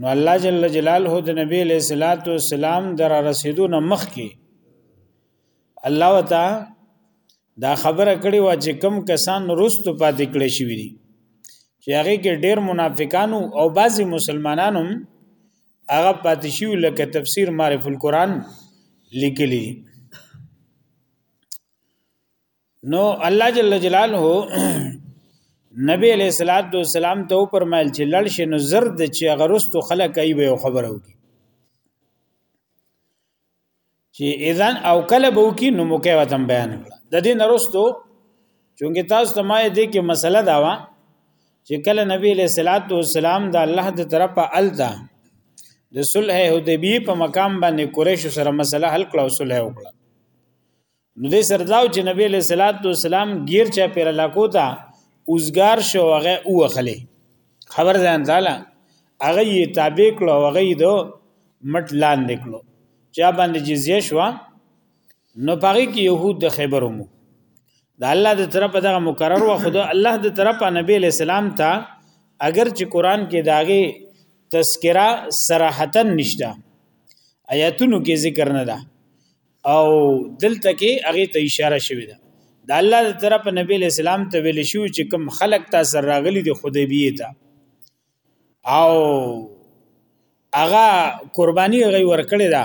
نو الله جل جلاله د نبی علیہ الصلات والسلام در رسیدو نه مخ کې الله وتا دا خبره کړې و چې کم کسان رست پاتې کړي شي دي چې هغه کې ډېر منافقانو او بعضي مسلمانانو هغه پاتې شي لکه تفسیر معرف القرآن لیکلی نو الله جل جلاله نبی علیہ الصلات والسلام ته پرمایل چې لړ شي نو زرد چې غرستو خلک ای به خبرو کی چې اذن او کله بو کی نو موکه وتم بیان کړ د دې نرستو چونګه تاسو ته ما دې کې مسله دا وا چې کله نبی علیہ الصلات والسلام د الله د طرفه الته د صلح حدیبی په مقام باندې قریش سره مسله حل کړه او صلح وکړه نو دې سره داو چې نبی له صلوات و سلام غیر چا پیر لاکو تا اوسګار شو هغه اوخلې خبر ځان تعالی هغه یې تابع کړو هغه یې دو مټ لاندې کړو چا باندې جزیه شو نو پاره کې يهود د خیبر مو د الله د طرفه دغه مقرر و خدا الله د طرفه نبی له سلام ته اگر چې قران کې داغه تذکرہ صراحتا نشته آیاتونو کې ذکر نه ده او دلته کې هغه ته اشاره شوې ده د الله د طرف نبی له سلام ته ویل شو چې کم خلق تا سره راغلي د خدیبیه ته او هغه قرباني غي ورکړي ده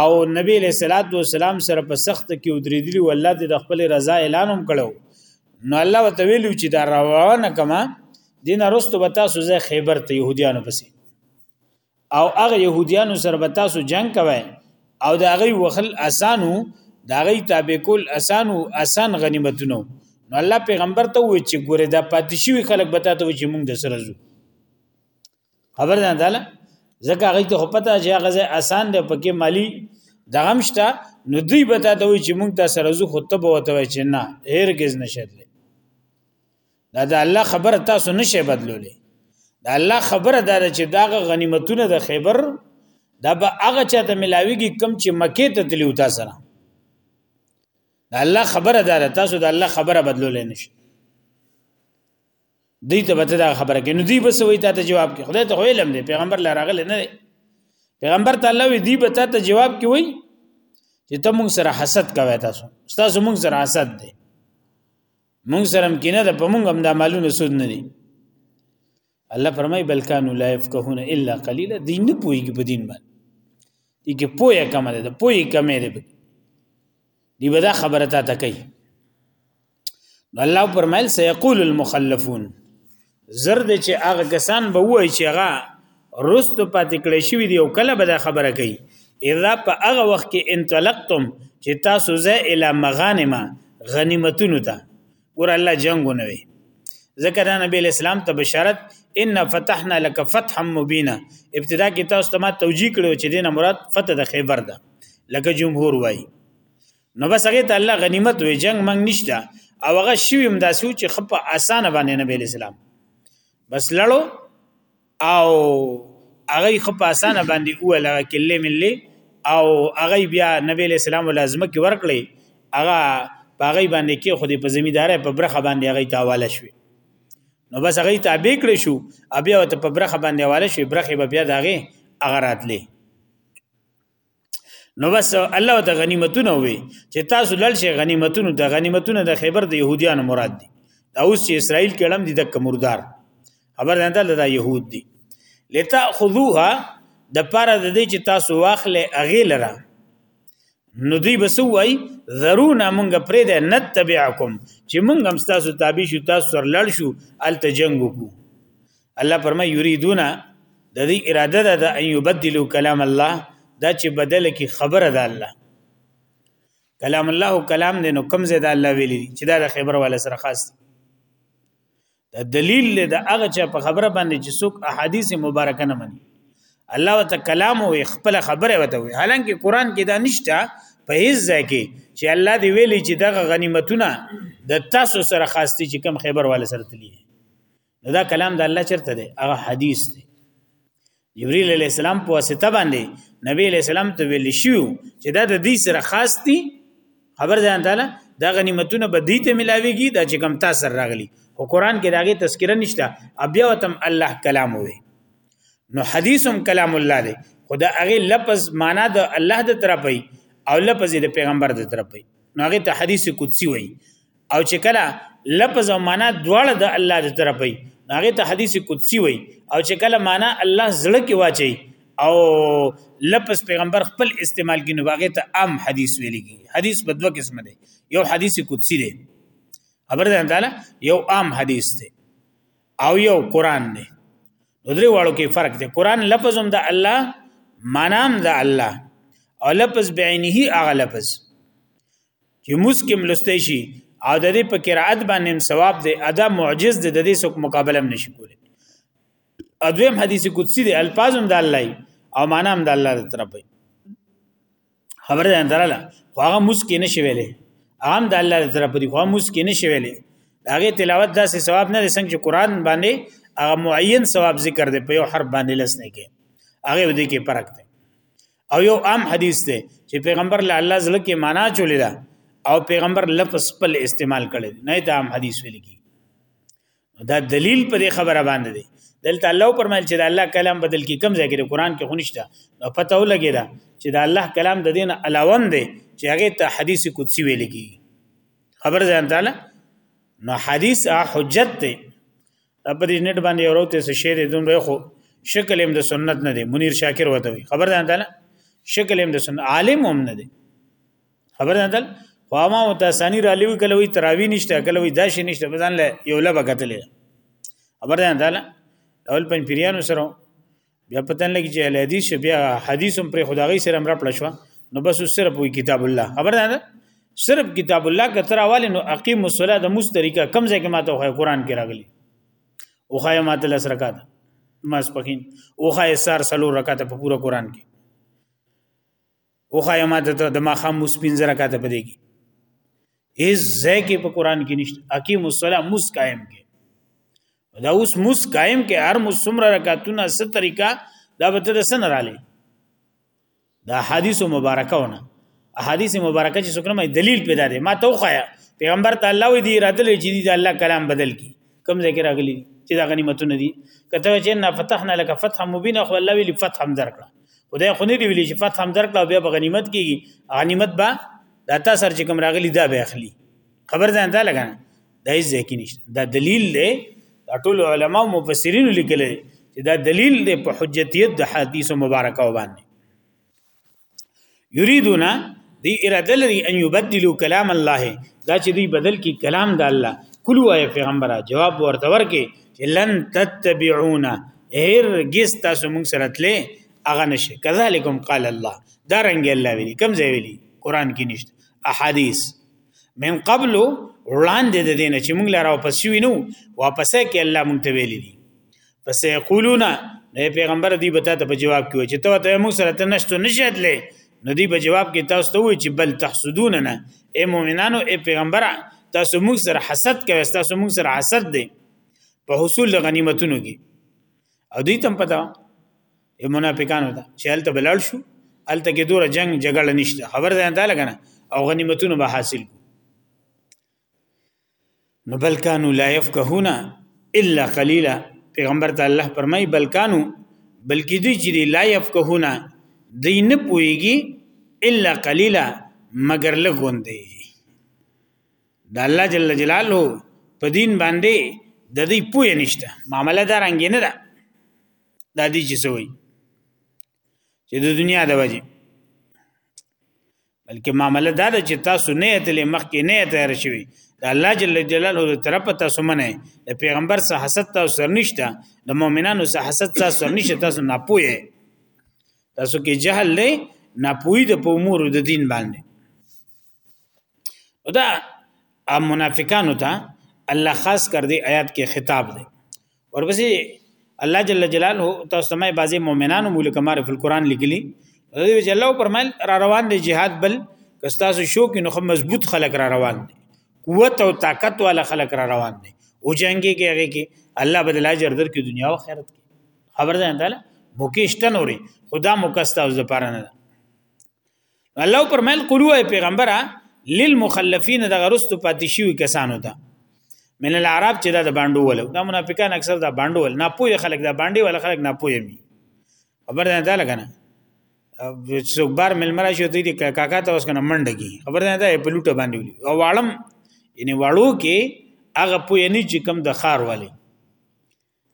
او نبی له صلوات و سلام سره په سخت کې ودریدلی او الله د خپل رضا اعلان هم کړو نو الله وتعالى چې دا روانه کما دین رستو بتا سوزه خیبر ته يهوديانو پسې او هغه يهوديانو سره به تاسو جنگ کوي او دا غي وخل اسانو دا غي تابع کول اسانو اسان غنیمتونو نو الله پیغمبر ته وی چې ګوره دا پاتشي وی خلک به تاسو چې موږ د سره زو خبر نه داله ځکه هغه ته پته چې هغه ځای اسان دی پکې مالی دغم شته نو دوی به تا دوی چې مونږ ته سره زو خطبه وته چې نه هرگز نشدل دا د الله خبره تاسو نشئ بدلولې دا الله خبره دا چې دا غنیمتونه د خیبر دا به هغه چاته ملاویږي کم چې مکه ته تلو تاسو سره دا الله خبره دا تاسو د الله خبره بدلولې نشئ دی ته به دا خبره کې نو دی به سوي ته جواب کې خدای ته ویلم دی پیغمبر لا راغله نه پیغمبر تعالی وی دی به ته جواب کې وای چې ته موږ سره حسد کوي تاسو تاسو موږ سره حسد دی مونږ سره هم کینه ده په مونږ هم د مالونو سود نه دي الله فرمای بلکانو لا يفقهون الا قليلا دین نه پويږي په دین باندې دي کې پوهه کم ده پوهه کم ده دی به دا خبره تا ته کوي الله فرمایل سيقول المخلفون زرد چې هغه کسان به وای چې هغه رست پاتې کړی شوی دی او کله به دا خبره کوي اذا په هغه وخت کې انطلقتم چې تاسو زه اله مغانما غنیمتونو ته ګور الله جنگونه وي ذکر نبی اسلام ته بشارت ان فتحنا لك فتحا مبینا ابتدا کې تاسو ته ما توجیه کړو چې دینه مراد فتح د خیبر ده لکه جمهور وایي نو بس هغه ته الله غنیمت وي جنگ منګ نشته او هغه شوی هم داسو چې خپه اسانه باندې نبی اسلام بس لړو او هغه خپه اسانه باندې اوله کله ملي او هغه بیا نبی اسلام لازم کې ورکړي هغه باغی باندې کې خو دې په زمیدارې په برخه باندې هغه ته حواله شوی نو بس هغه ته به کړی شو بیا ته په برخه باندې حواله شوی برخه به بیا داغه هغه راتلې نو بس الله ته غنیمتونه وي چې تاسو لړ شي غنیمتونه د غنیمتونه د خیبر د يهوديانو مراد دي اوس چې اسرائیل کې لم دي د کمردار خبر نه ده د يهود دي لتا خذوها د پاره د دې چې تاسو واخلې اغه لره نو دوی بسوي ضرورنا مونږ پرې ده نتبعکم چې مونږ هم تاسو تابع شو تاسو سره لړ شو الته جنگ وکړو الله پرما یریدون د دې اراده ده د ان یبدلوا کلام الله دا چې بدل کی خبره ده الله کلام الله او کلام دې نو کم زیاده الله ویلي چې دا د خبر ولا سره خاص دی دا دلیل له د هغه چې په خبره باندې چې څوک احادیث مبارکه نه مني الله وت کلام او خپل خبره وته وي حالانکه قران کې دا نشته په هیڅ ځای کې چې الله دی ویلي چې دغه غنیمتونه د تاسو سره خاص دي چې کم خبر ولا سره تللی دا کلام د الله چرته دی هغه حدیث دی جبرئیل علی السلام په واسطه باندې نبی علی السلام ته ویل شو چې دا د دې سره خاص دی خبر ځان تعالی دا غنیمتونه به دې ته ملاويږي دا چې کم تاسو راغلي او قران کې داغه تذکرہ نشته بیا وتم الله کلام وي نو حدیثم کلام الله دی خدا هغه لفظ معنا د الله د طرفه او لفظ د پیغمبر د طرفه نو هغه ته حدیث قدسی وایي او چې کله لفظ او معنا دواړه د الله د طرفه وي هغه ته حدیث قدسی وي او چې کله معنا الله زړه کې واچي او لفظ پیغمبر خپل استعمال کینو هغه ته عام حدیث ویل کی حدیث په دوه قسم دی یو حدیث قدسی دی خبر ده تعالی یو عام حدیث دی او یو قران دی درې واړو کې فرق دی قران لفظ هم د الله معنام د الله او لفظ بعینه هغه لفظ چې موس کې ملسته شي او د دې په قرائت باندې ثواب دی ادا معجز دی د دې څوک مقابله هم نشي کولی ادویم حدیث قدسی دی الفاظ هم د الله او معنا هم د الله تر طرفه خبره ده دراله خو هغه موس کې نشي ویلې عام د الله تر طرفه دی خو موس کې نشي ویلې هغه تلاوت داسې ثواب نه څنګه چې قران باندې هغه معین ثواب ذکر دی په یو حرف باندې لس نه کې هغه ودی کې فرق دی او یو عام حدیث دی چې پیغمبر له الله زړه کې معنا چولې ده او پیغمبر لفظ خپل استعمال کړي نه دا عام حدیث ویل کی دا دلیل په دې خبره باندې دی دلته الله پرمایل چې د الله کلام بدل کی کم ځای کې د قران کې خونښته نو پته ولګی دا چې د الله کلام د دین علاوه دی چې هغه ته حدیث قدسی ویل کی خبر ځان تعالی نو حدیث حجت دی په دې نت باندې اوروته څه شی دی دومره خو شکل هم د سنت نه دی منیر شاکر وته وي خبر ده نه شکل هم د سنت عالم هم نه دی خبر ده نه خو ما او تاسانی را لیو کله وی تراوی نشته کله وی داش نشته بزن له یو لبه کتلې خبر ده نه اول پنځ پیرانو سره بیا پتن لګی چې ال حدیث بیا حدیث هم پر خدای سره امر پړ شو نو بس صرف وی کتاب الله خبر ده صرف کتاب الله کتر اواله نو اقیم الصلاه د مست طریقه کم ځای کې ماته خو قرآن کې راغلی او خای ماته لس رکعات ماس پکین او خای سار سلو رکعات په پورا قرآن کې او خای ما ته د ماخام مس پنځه رکعات پدې کې اس زکه په قران کې نشته اقیم الصلاه مس قائم کې دا اوس مس قائم کې هر مس سمره رکعاتونه ست طریقہ دا به تر سن رااله دا حدیث مبارکه ونه احادیث مبارکه چې څوک نه دلیل پیدا دي ما ته وخایا پیغمبر تعالی وی دی راتل چې دی الله کلام بدل کی کوم ذکر راغلی دي چې دا غنیمتونه دي کته چې نه فتحنا لك فتح مبین خو الله ویلی فتح هم درکړه خدای خو نه دی ویلی چې فتح هم درکړه بیا به غنیمت کیږي غنیمت به دا تاسو سره چې کوم راغلی دا به اخلي خبر ځان ته لګا دا هیڅ ځکه نشته دا دلیل دی ټول علما او مفسرین لیکل چې دا دلیل دی په حجتیت د حدیث مبارکه باندې یریدون دی اراده لري ان یبدلوا کلام الله دا چې دوی بدل کی کلام د الله کلو اے پیغمبره جواب ورته ورکې چې لن تتبعونا هرگز تاسو موږ سره تلې اغه نشه کذالکم قال الله دا رنګ الله ویلي کم ځای ویلي قران کې نشته احادیث من قبل وړاندې د دین چې موږ لاره واپس وینو واپس کې الله موږ ته ویلي دي پس یقولون نه پیغمبر دی بتا ته په جواب کې چې ته ته موږ سره ته نشته نشد لې نو دی په جواب کې تاسو ته وی چې بل تحسدون نه اے مؤمنانو اے پیغمبر تاسو موږ سره حسد کوي تاسو موږ سره حسد دی په حصول غنیمتونو کې او دوی تم پتا اے منافقانو ته چې هلته بلل شو هلته کې دوره جنگ جګړه نشته خبر ده انده لګنه او غنیمتونو به حاصل کو نو بل کانو لا يفقهون الا قليلا پیغمبر ته الله فرمای بل کانو بلکې دوی چې لا يفقهون دوی نه پويږي الا قليلا مگر لګوندې د الله جل جلاله په دین باندې د دې پوی نشته معاملې دا رنګ نه ده د دې چې سوی چې د دنیا د وجه بلکې معاملې دا ده چې تاسو نه اتلې مخکې نه تیار شوي د الله جل جلاله د طرف تاسو منه د پیغمبر سره حسد تاسو سر نشته د مؤمنانو سره حسد تاسو سر نشته تاسو نه پوهه تاسو کې جهل دی نه پوهی د په امور د دین باندې دا منافقانو ته الله خاص کر دی آیات کې خطاب دی ورپسې الله جل جلاله تاسو ته بعضي مؤمنانو مولک معرف القرآن لیکلي دوی چې الله پرمل را روان دي jihad بل کستاسو شو کې نو مضبوط خلک را روان دي قوت او طاقت والا خلک را روان دي او جنگي کې هغه کې الله بدل اجر در کې دنیا او آخرت خبر ده تعالی مکیشتن اوري خدا مکستا اوس د پاره نه الله پرمل قلوه پیغمبره للمخلفین د غرستو پاتې شوی کسانو ته من العرب چې دا د باندو ولو دا منافقان اکثر دا باندو ول نه پوهه خلک دا باندې ول خلک نه پوهه می خبر نه ده لګنه څوک بار ملمرا شو دی کاکا ته اوس کنه منډه کی خبر نه ده په لوټه باندې ولي او عالم یعنی واړو کې هغه پوهه نه چې کم د خار والی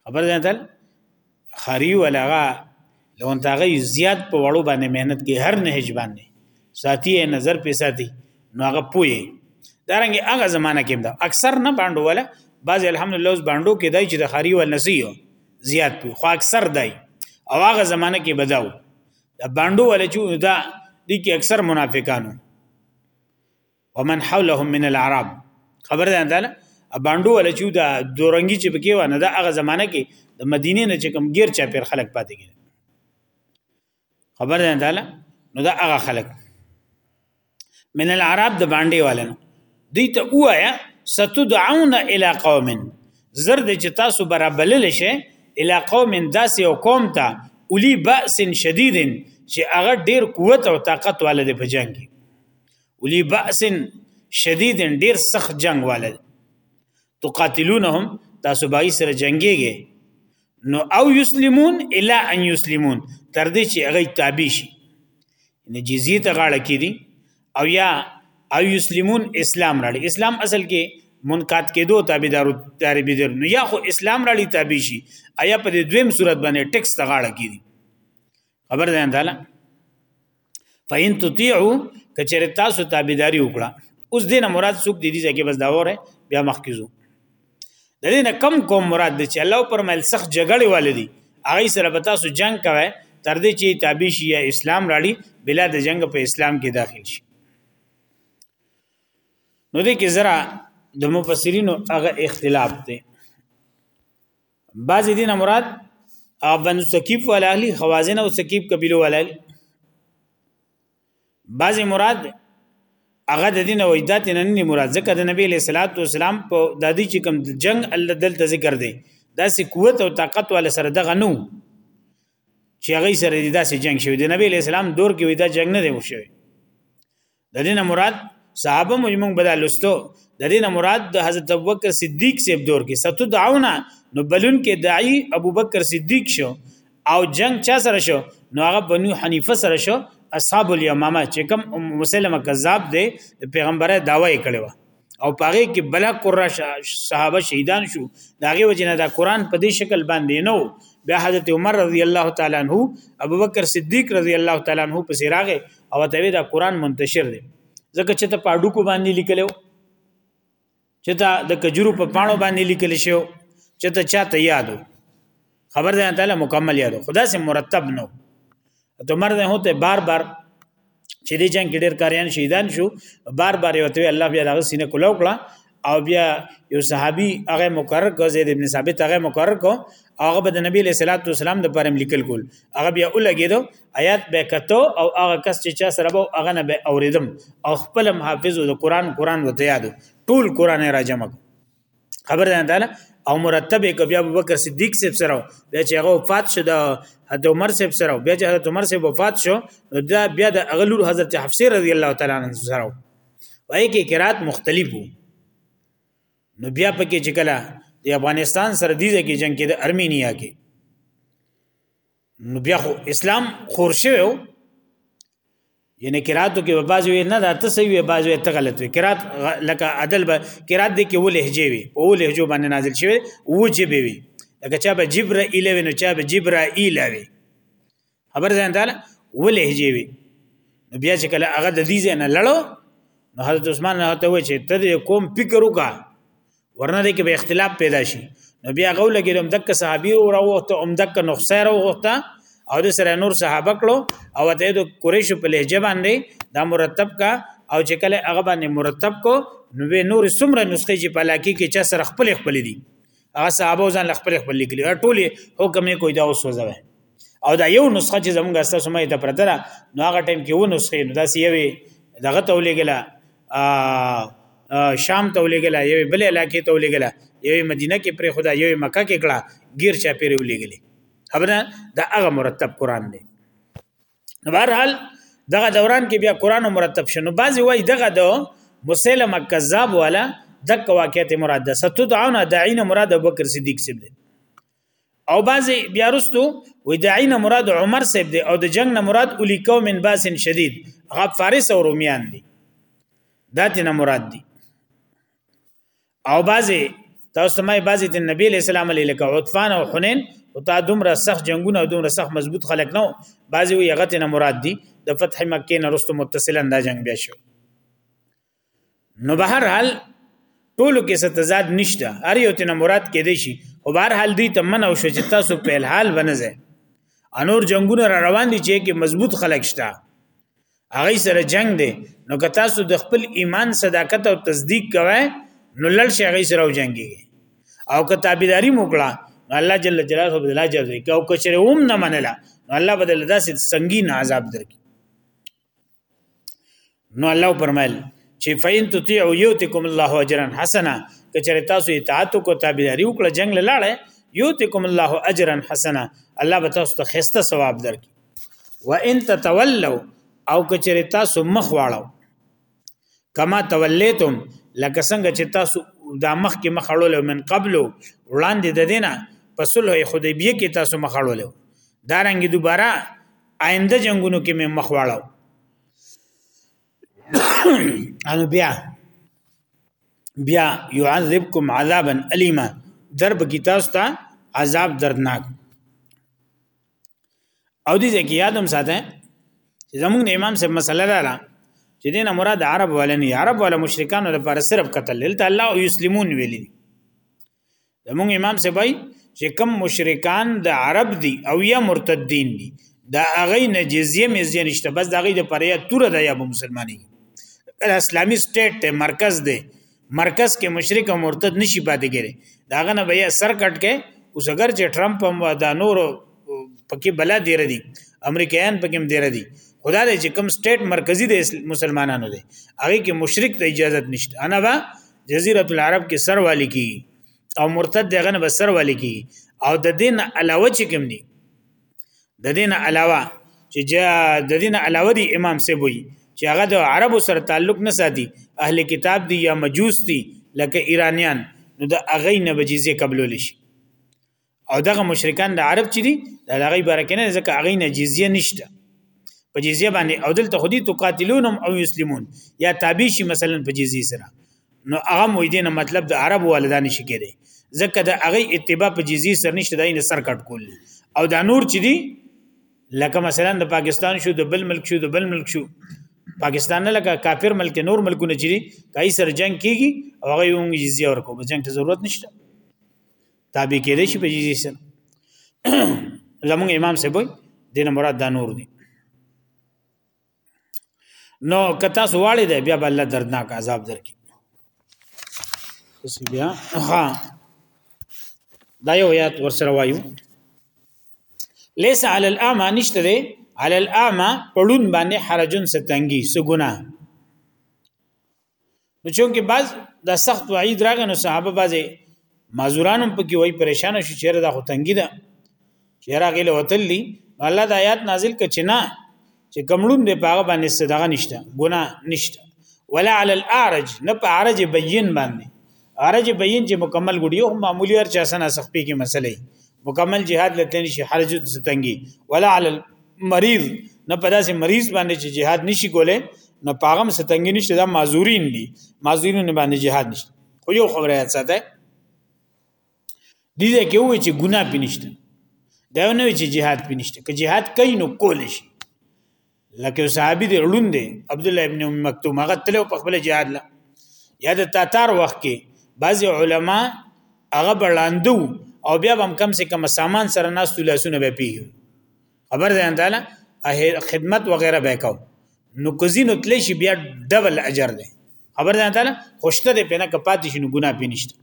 خبر ده تل خاري ولغه لون تاغه زیات په وړو باندې مهنت کې هر نهج باندې ساتي نظر په ساتي نو هغه پوي دارنګ هغه زمانہ کې دا اکثر نه باندې ولا بعض الحمدلله اوس باندې کې دای چې د خاري ول نسيو زیات پوي خو اکثر دای او هغه زمانہ کې بداو دا باندې ولا چې دا دي کې اکثر منافقانو ومن حولهم من العرب خبر ده تعالی باندو ول چې دا دورنګي چې پکې و نه دا هغه زمانہ کې د مدینه نه چې کم غیر چا پیر خلک پاتې کړي خبر ده تعالی نو دا هغه خلک من العرب د باندې والن دوی ته وایا ستدعون الى قوم زرد چې تاسو برابلل شي الى قوم داسې او قوم ته اولی باس شدیدن چې هغه ډیر قوت او طاقت والده په جنگ کې اولی باس شدید ډیر سخت جنگ والل تقاتلونهم تاسو بای سره جنگيږي نو او یسلمون الا ان یسلمون تر دې چې هغه تابع شي نه جزیه ته غاړه کړي او یا او یسلمون اسلام راړي اسلام اصل کې منقاد کېدو تابعدارو تابعدار نو یا خو اسلام راړي تابع شي آیا په دویم صورت باندې ټیکس ته غاړه کړي خبر ده تعالی فین تطیعو کچره تاسو تابعداري وکړه اوس دینه مراد څوک دي دي چې بس دا وره بیا مخکیزو د دې نه کم کوم مراد دی چې الله پر مل سخت جګړه والدي هغه سره به تاسو جنگ کوي تر دې چې تابع شي یا اسلام راړي بلا د جنگ په اسلام کې داخل شي نو دې کې زرا د مفسرینو هغه اختلاف دی بعضی دین مراد بنو ثقیف ولا اهلی خوازن او ثقیف قبیلو ولا بعضی مراد هغه د دین او اجداد نه نه مراد ځکه د نبی له صلوات و سلام په دادی چې کوم جنگ الله دلته ذکر دی دا سې قوت او طاقت ول سره دغه نو چې هغه سره داسې جنگ شوی د نبی له سلام دور کې وې دا جنگ نه دی وشوی د دې نه مراد صحابه مجموع بدا لستو د دې نه مراد د حضرت ابوبکر صدیق سیب دور کې ستو دعونا نو بلون کې داعی ابوبکر صدیق شو او جنگ چا سره شو نو هغه بنو حنیفه سره شو اصحاب الیمامه چې کوم مسلمه کذاب دی د پیغمبره داوی کړو او پاره کې بل قرا صحابه شهیدان شو داغه وجنه دا قران په دې شکل باندې نو بیا حضرت عمر رضی الله تعالی عنہ ابو بکر صدیق رضی الله تعالی عنہ په سراغه او ته دا قران منتشر دی ځکه چې ته پاډو کو باندې لیکلو چې ته د کجورو په پاڼو باندې لیکل شو چې ته چاته یادو خبر ده تعالی مکمل یادو خدا سي مرتب نو ته مر نه هوته بار بار چې دې جنگ کې ډېر کاریان شهیدان شو بار بار یو ته الله بیا دغه سینه کولو کړه او بیا یو صحابي هغه مقرر کو زید ابن ثابت هغه مقرر کو هغه به د نبی له صلوات و سلام د پرم لیکل کول هغه بیا ولګیدو آیات به کتو او هغه کس چې چا سره به هغه نه به اوریدم او خپل حافظ د قران قران وته یادو ټول قران را جمع کو خبر ده تعالی او مرتب ک بیا ابوبکر صدیق صاحب سره بیا چې هغه وفات شو د حضرت عمر صاحب سره بیا چې حضرت عمر صاحب وفات شو دا بیا د اغلور حضرت حفصه رضی الله تعالی عنہ سره وای کې قرات مختلف وو نو بیا پکې چې کله د افغانستان سره دیږي کې جنگ کې د ارمینیا کې نو بیا خو اسلام خور شوی و یعنی قراتو کې بعض وی نه دا ته صحیح وی بعض وی ته غلط وی قرات لکه عدل به قرات دې کې و لهجه وی او لهجه باندې نازل شوی و جب وی لکه چا به جبرائیل وی نو چا به جبرائیل وی خبر ځان تعالی و لهجه وی بیا چې کله هغه د دې نه لړو نو حضرت عثمان نه ته و چې ته قوم فکر وکړه ورنه دې کې به اختلاف پیدا شي نو بیا غو لګیدم دک صحابي او راوته ام دک نخسه راوته او د سره نور صحابه کړو او ته د قریش په لهجه باندې دا مرتب کا او چې کله هغه باندې مرتب کو نو به نور سمره نسخه چې پلاکی کې چا سره خپل خپل دي هغه صحابه ځان خپل خپل لیکلي ټول حکم یې کوی دا وسوځوي او دا یو نسخه چې زمونږ سره سمې ته پرته نو هغه ټیم کې و نسخه نو دا سی یوي دغه تولې ګله شام ته ولېګل یو بل علاقې ته ولېګل یو مدینه کې پر خدا یو مکه کې کړه غیر چا پیر ولېګل خبره دا هغه مرتب قران دی بهرحال دغه دوران کې بیا قران مرتب شنو بعضی وای دغه دو مسلمه کذاب والا دک واقعیت مراد ده ستدعون دعین مراد ابوبکر صدیق سیب دی او بعضی بیا رستو وی د عین مراد عمر صاحب دی او د جنگ نه مراد اولی قوم باس شدید هغه فارس او رومیان دي دا تینا مراد دي او بعضی تاسو ته مې بعضی د نبی اسلام علیه لکه عطفان او حنین او تا دومره سخت جنگونه او دومره سخت مضبوط خلک نو بعضی وی هغه تینا مراد دي د فتح مکه نه رستو متصلا دا جنگ بیا شو نو به هر حال ټولو کې ستزاد نشته هر یو تنه مراد کې دی شي خو بهر حال دی ته من او شو چې تاسو په الحال ونځه انور جنگونه را روان دي چې کې مضبوط خلک شته هغه سره جنگ دی نو که تاسو د خپل ایمان صداقت او تصدیق کوئ نو لړ شي هغه سره او جنگي او که تابعداري موکړه نو الله جل جلاله به لا جزا کوي او که چېرې هم نه منله نو الله بدل داسې سنگین عذاب درکړي نو الله پرمایل چې فین تطیعوا یوتکم الله اجرا حسنا کچره تاسو اطاعت کو تابعداري وکړه جنگ لاړه یوتکم الله اجرا حسنا الله به تاسو ته خسته ثواب درکړي و ان تتولوا او کچره تاسو مخ واړو کما تولیتم لکه څنګه چې تاسو دا مخ کې مخ اړول من قبل وړاندې د دینه پسله حدیبیه کې تاسو مخ اړول دارنګ دوباره آینده جنگونو کې مې مخ واړاو انو بیا بیا يعذبكم عذابا الیما درب کی تاسو ته عذاب دردناک او دې ځکه یادم ساته چې زمونږ د امام صاحب مسله ده را چې دینه مراد عرب ولني عرب ولا مشرکان لپاره صرف قتل دلته الله او یسلمون ویلي زمونږ امام سبای چې کم مشرکان د عرب دي او یا مرتدین دي دا هغه نه جزیه مزیه نشته بس دا هغه د پریا تور ده یا مسلمانۍ اسلامي سټیټ ته مرکز دی مرکز کې مشرک او مرتد نشي پاتې کېږي دا غنه بیا سر کټ کې اوس اگر چې ټرمپ هم دا نور پکې بلا دی ردی امریکایان پکې هم دی ردی خدا دې چې کوم سټیټ مرکزی د مسلمانانو دی هغه کې مشرک ته اجازه نشته انا با جزیره العرب کې سر والی کی او مرتد دغه نه بسر والی کی او د دین علاوه چې کوم دي د دین علاوه چې د دین علاوه دی امام سی وي چې هغه د عربو سره تعلق نه ساتي اهل کتاب دي یا مجوس دي لکه ایرانیان نو د اغې نه بجیزه قبول شي او دغه مشرکان د عرب چې دي دا دغه برکنه ځکه هغه نه جزیه نشته په جزیه باندې او دلته خودي تو قاتلونهم او یسلمون یا تابع شي مثلا په جزیه سره نو هغه مو دې نه مطلب د عرب والدان شي کېږي ځکه د هغه اتباع په جزیه سره نشته دای نه سر کټ کول او دا نور چې دي لکه مثلا د پاکستان شو د بل ملک شو د بل ملک شو پاکستان نه لکه کافر ملک نور ملکونه چي کای سر جنگ کیږي او هغه یو جزیه ورکو به جنگ ته ضرورت نشته تابع کېدې شي په جزیه سره زموږ امام صاحب دینه مراد دا نور دي نو کتا سواړې ده بیا بل دردناک عذاب درکې اوس بیا ها دا یو یاد ورسره وایو ليس على الاعمى نشته ده على الاعمى پړون باندې حرجن ستنګي سګنا نو چونکه بعض د سخت وعید راغی نو صحابه بعضی معذورانم پکې وای پریشان شو چیرې دا خو تنګی ده چیرې غیل وتلی الله د آیات نازل ک چې نه چې کمړون دی پاغه باندې صدقه نشته ګناه نشته ولا علی الاعرج نه په عرج بین باندې حرج بین چې مکمل ګډي او معمولی هر چا سره سختي کې مسلې مکمل جهاد لته نشي حرج ستنګي ولا علی المریض نه پدا سي مریض باندې چې جهاد نشي کوله نه پاغم ستنګي نشته دا معذورین دي معذورین باندې جهاد نشته خو یو خبره یاد ساته دي چې وې چې ګناه پینشته دا نه چې جهاد پینشته که جهاد کین نو کول شي لکه صحابي دی علون دی عبد الله ابن ام مکتوم هغه تلو په خپل جهاد لا یا د تاتار وخت کې بعضی علما هغه بلاندو او بیا هم کم سه کم سامان سره ناس تلاسونه به پیو خبر ده تعالی خدمت وغیرہ به کو نو کوزینو تلشي بیا ډبل اجر ده خبر ده تعالی خوشته ده پنه کپات شنو ګنا پینشت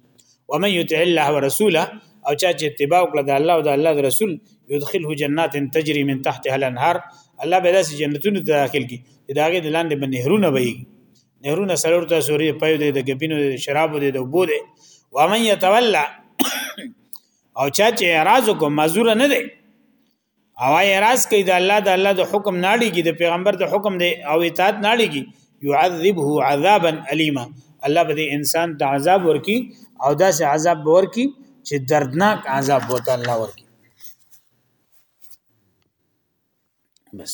ومن یطع الله ورسوله او چا چې اتباع وکړه د الله او د الله رسول يدخله جنات تجري من تحتها الانهار الله به داسې جنتونو ته داخل کی چې داګه د لاندې به نهرونه وي نهرونه سلور ته سوري پيو دي د ګبینو د شرابو دي د وبو دي ومن يتولى او چا چې اعتراض کو مزور نه دی او اعتراض کوي د الله د الله د حکم نه لګي د پیغمبر د حکم دی او اطاعت نه لګي يعذبه عذابا الیما الله به انسان ته عذاب ورکي او داسې عذاب ورکي چې دردناک عذاب وته الله ورکي بس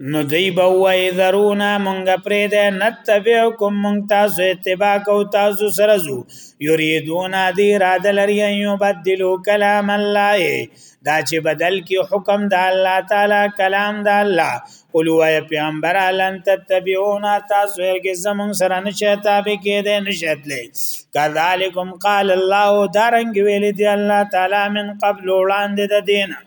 نو دی به وای ذرونا مونږ پرې ده نتبعکم مونږ تاسو اتباع کو تاسو سره زو یریدون دی را دلری یو بدلو کلام الله دا چې بدل کی حکم د الله تعالی کلام د الله قل وای پیغمبر لن تتبعونا تاسو هرګز زمون سره نشه تابع کېده نشت لې کذالکم قال الله دارنګ ویل دی الله تعالی من قبل وړاندې د دینه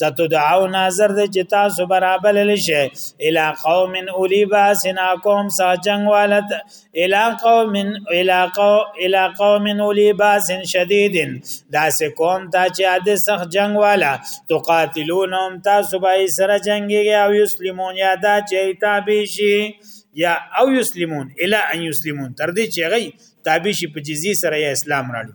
ستدعو ناظر د چې تاسو برابر لشه الی قوم اولی باسنا قوم سا جنگ والت الی قوم الی قوم الی قوم اولی باس شدید دا سه قوم ته چې د سخت جنگ والا تقاتلونهم تاسو به سره جنگي او یسلمون یا دا چې تابع شي یا او یسلمون الی ان یسلمون تر دې چې غي تابع شي په جزیه سره یا اسلام راړي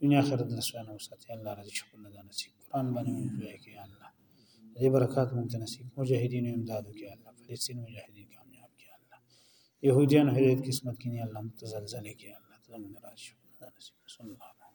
دنیا آخرت د سوانه وساتي الله راضي شي کله دا نصیب قرآن باندې مونږ پوهه کې الله دې برکات مونږ ته نصیب مجاهدین امداد کې الله فلسطین مجاهدین کامیاب کې الله يهوديان هدایت قسمت کې نه الله متزلزل کې الله ته مونږ راضي شي دا نصیب صلی الله علیه وسلم